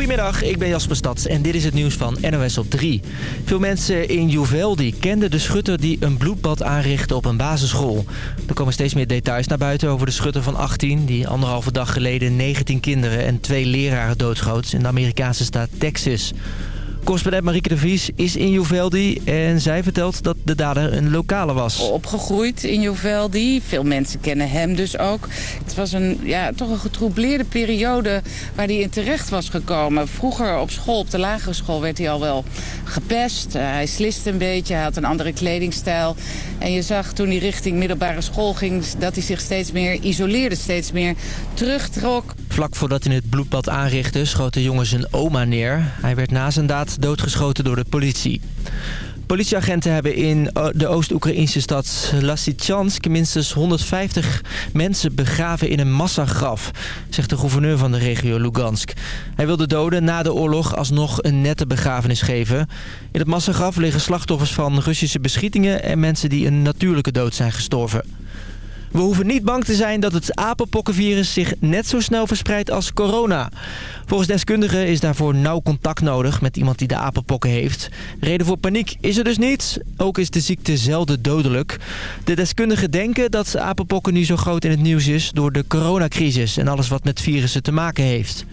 Goedemiddag, ik ben Jasper Stads en dit is het nieuws van NOS op 3. Veel mensen in Uvalde kenden de schutter die een bloedbad aanrichtte op een basisschool. Er komen steeds meer details naar buiten over de schutter van 18... die anderhalve dag geleden 19 kinderen en twee leraren doodschoot in de Amerikaanse staat Texas. Correspondent Marieke de Vries is in Uvalde en zij vertelt dat de dader een lokale was. Opgegroeid in Uvalde. Veel mensen kennen hem dus ook. Het was een, ja, toch een getroubleerde periode waar hij in terecht was gekomen. Vroeger op school, op de lagere school, werd hij al wel gepest. Uh, hij sliste een beetje, hij had een andere kledingstijl. En je zag toen hij richting middelbare school ging... dat hij zich steeds meer isoleerde, steeds meer terugtrok. Vlak voordat hij het bloedbad aanrichtte, schoot de jongen zijn oma neer. Hij werd na zijn daad doodgeschoten door de politie. Politieagenten hebben in de Oost-Oekraïnse stad Lysychansk minstens 150 mensen begraven in een massagraf, zegt de gouverneur van de regio Lugansk. Hij wil de doden na de oorlog alsnog een nette begrafenis geven. In het massagraf liggen slachtoffers van Russische beschietingen en mensen die een natuurlijke dood zijn gestorven. We hoeven niet bang te zijn dat het apenpokkenvirus zich net zo snel verspreidt als corona. Volgens deskundigen is daarvoor nauw contact nodig met iemand die de apenpokken heeft. Reden voor paniek is er dus niet. Ook is de ziekte zelden dodelijk. De deskundigen denken dat apenpokken nu zo groot in het nieuws is door de coronacrisis en alles wat met virussen te maken heeft.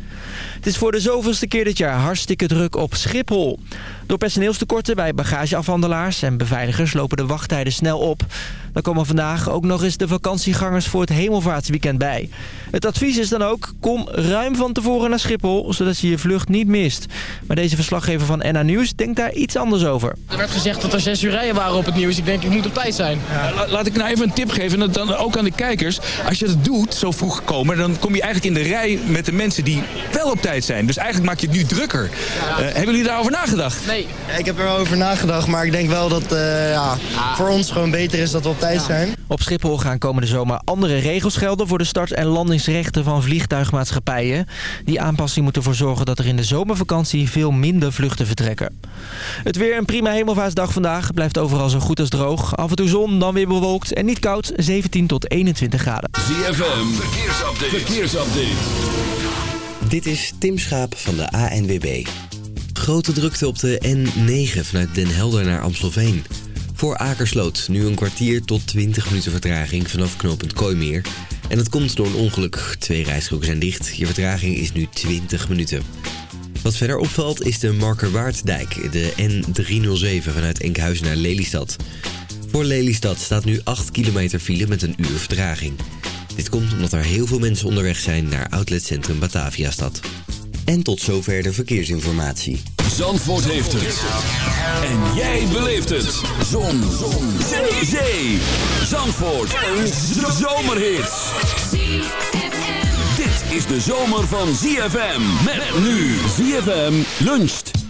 Het is voor de zoveelste keer dit jaar hartstikke druk op Schiphol. Door personeelstekorten bij bagageafhandelaars en beveiligers lopen de wachttijden snel op. Dan komen vandaag ook nog eens de vakantiegangers voor het hemelvaartsweekend bij. Het advies is dan ook, kom ruim van tevoren naar Schiphol, zodat je je vlucht niet mist. Maar deze verslaggever van NA Nieuws denkt daar iets anders over. Er werd gezegd dat er zes uur rijen waren op het nieuws. Ik denk, ik moet op tijd zijn. Ja. laat ik nou even een tip geven, en dan ook aan de kijkers. Als je het doet, zo vroeg komen, dan kom je eigenlijk in de rij met de mensen die wel op tijd zijn. Dus eigenlijk maak je het nu drukker. Uh, hebben jullie daarover nagedacht? Nee. Ik heb er wel over nagedacht, maar ik denk wel dat uh, ja, voor ons gewoon beter is dat we op tijd zijn. Op Schiphol gaan komende zomer andere regels gelden voor de start- en landingsrechten van vliegtuigmaatschappijen. Die aanpassing moet ervoor zorgen dat er in de zomervakantie veel minder vluchten vertrekken. Het weer een prima hemelvaartsdag vandaag. Blijft overal zo goed als droog. Af en toe zon, dan weer bewolkt en niet koud. 17 tot 21 graden. ZFM, verkeersupdate. verkeersupdate. Dit is Tim Schaap van de ANWB. Grote drukte op de N9 vanuit Den Helder naar Amstelveen. Voor Akersloot nu een kwartier tot 20 minuten vertraging vanaf knooppunt Kooimeer. En dat komt door een ongeluk. Twee rijstroken zijn dicht. Je vertraging is nu 20 minuten. Wat verder opvalt is de Markerwaarddijk, de N307 vanuit Enkhuizen naar Lelystad. Voor Lelystad staat nu 8 kilometer file met een uur vertraging. Dit komt omdat er heel veel mensen onderweg zijn naar outletcentrum Bataviastad. En tot zover de verkeersinformatie. Zandvoort heeft het. En jij beleeft het. Zon. Zon. Zee. Zee. Zandvoort. Een zomerhit. Dit is de zomer van ZFM. Met nu ZFM luncht.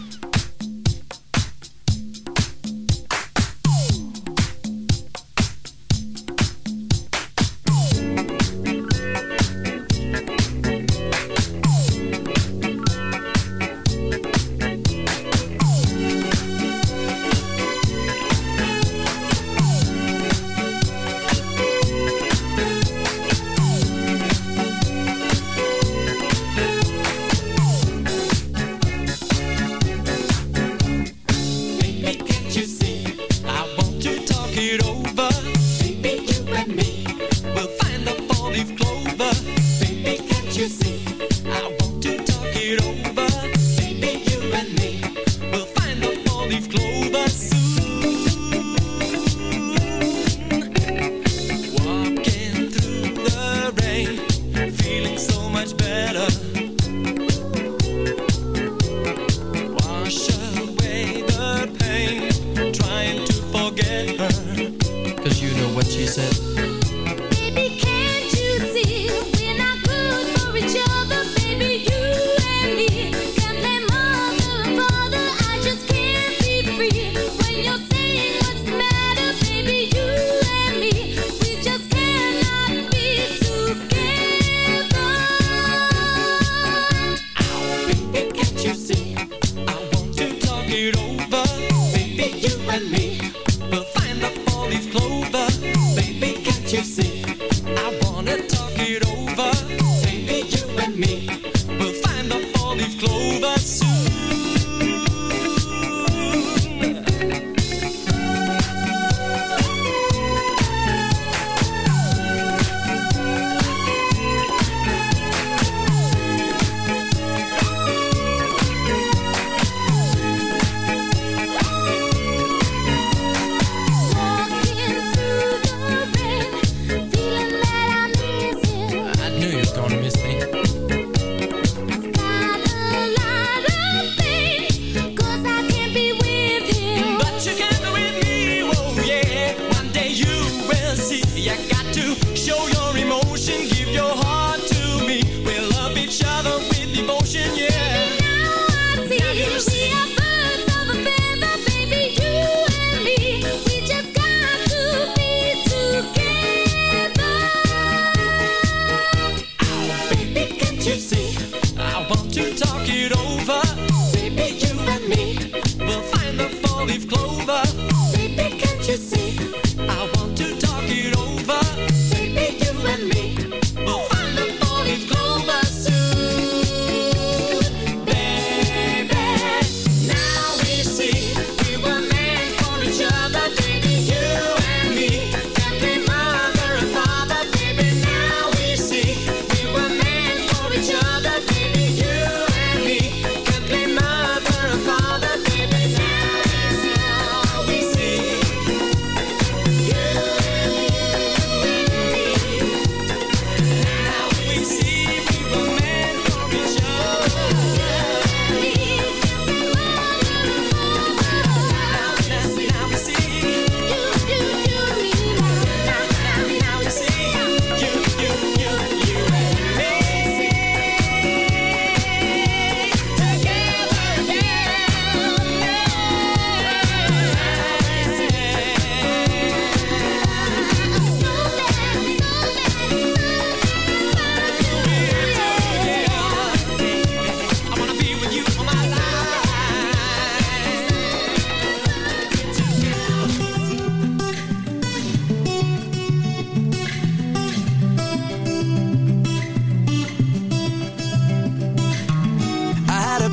Yeah.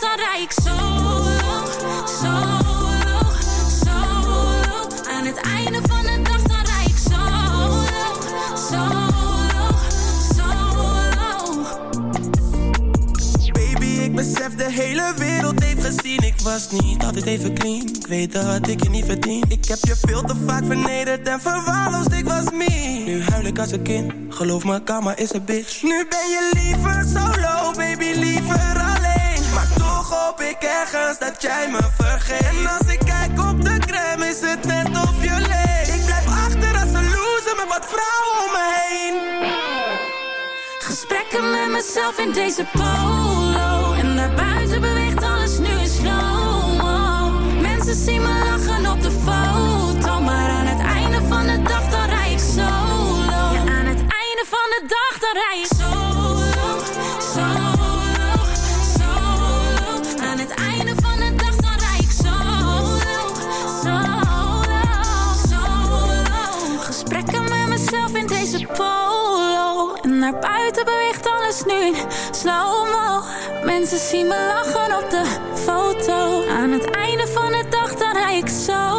dan rij ik solo Solo, solo Aan het einde van de dag dan rij ik solo Solo, solo Baby, ik besef de hele wereld heeft gezien. Ik was niet altijd even clean. Ik weet dat ik je niet verdien. Ik heb je veel te vaak vernederd en verwaarloosd. Ik was me. Nu huil ik als een kind. Geloof me, karma is een bitch. Nu ben je liever solo, baby, liever alleen toch hoop ik ergens dat jij me vergeet. En als ik kijk op de crème is het net of je leeft. Ik blijf achter als een loser met wat vrouwen om me heen. Gesprekken met mezelf in deze polo. En daarbuiten beweegt alles nu in slow-mo. Mensen zien me lachen op de foto polo. En naar buiten beweegt alles nu. In slow-mo Mensen zien me lachen op de foto. Aan het einde van de dag dan rij ik solo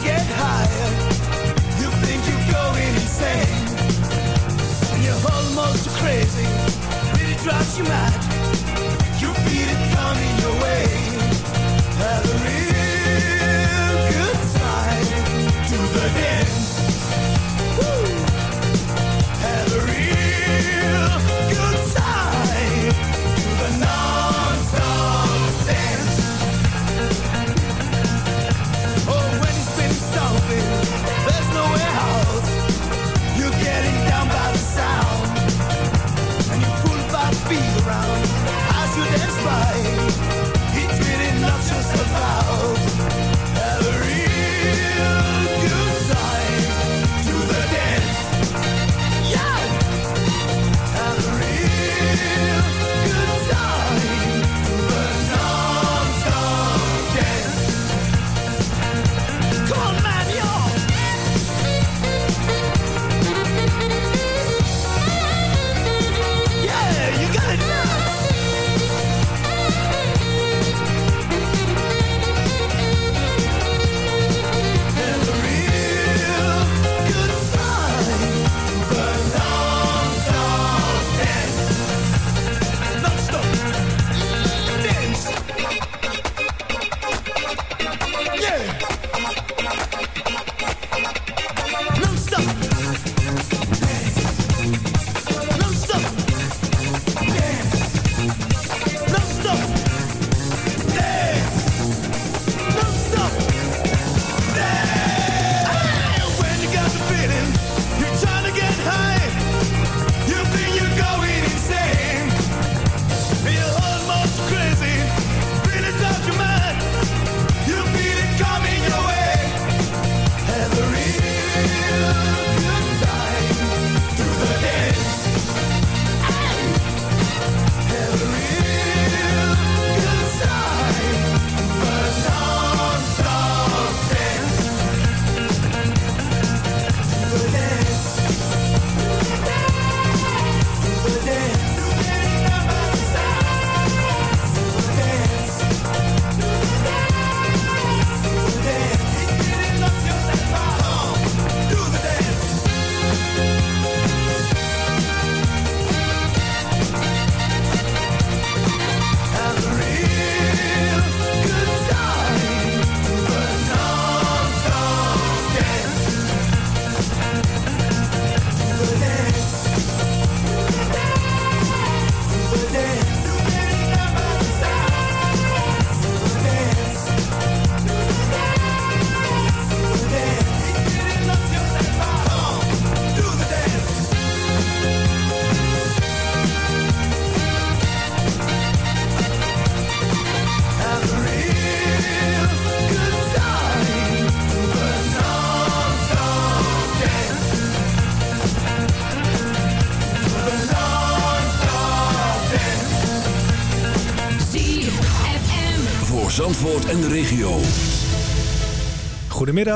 get higher. You think you're going insane. And you're almost crazy. Drives you mad. You feel it coming your way.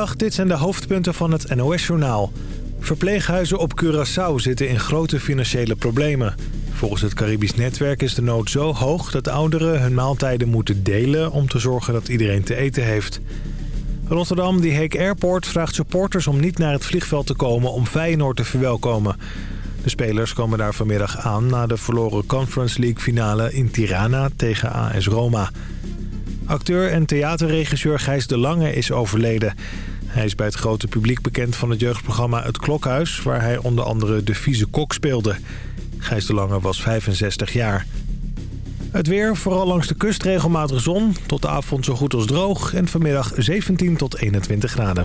Dit zijn de hoofdpunten van het NOS-journaal. Verpleeghuizen op Curaçao zitten in grote financiële problemen. Volgens het Caribisch Netwerk is de nood zo hoog dat ouderen hun maaltijden moeten delen... om te zorgen dat iedereen te eten heeft. Rotterdam, die Heek Airport, vraagt supporters om niet naar het vliegveld te komen om Feyenoord te verwelkomen. De spelers komen daar vanmiddag aan na de verloren Conference League finale in Tirana tegen AS Roma. Acteur en theaterregisseur Gijs de Lange is overleden. Hij is bij het grote publiek bekend van het jeugdprogramma Het Klokhuis... waar hij onder andere de vieze kok speelde. Gijs de Lange was 65 jaar. Het weer, vooral langs de kust regelmatig zon. Tot de avond zo goed als droog. En vanmiddag 17 tot 21 graden.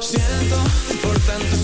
siento por tanto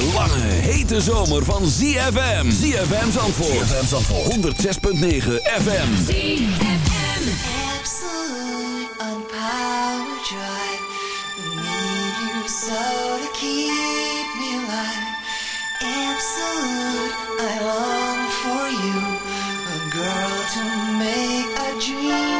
de lange, hete zomer van ZFM. ZFM Zandvoort. ZFM Zandvoort. 106.9 FM. ZFM. Absolute on power drive. We need you so to keep me alive. Absolute, I long for you. A girl to make a dream.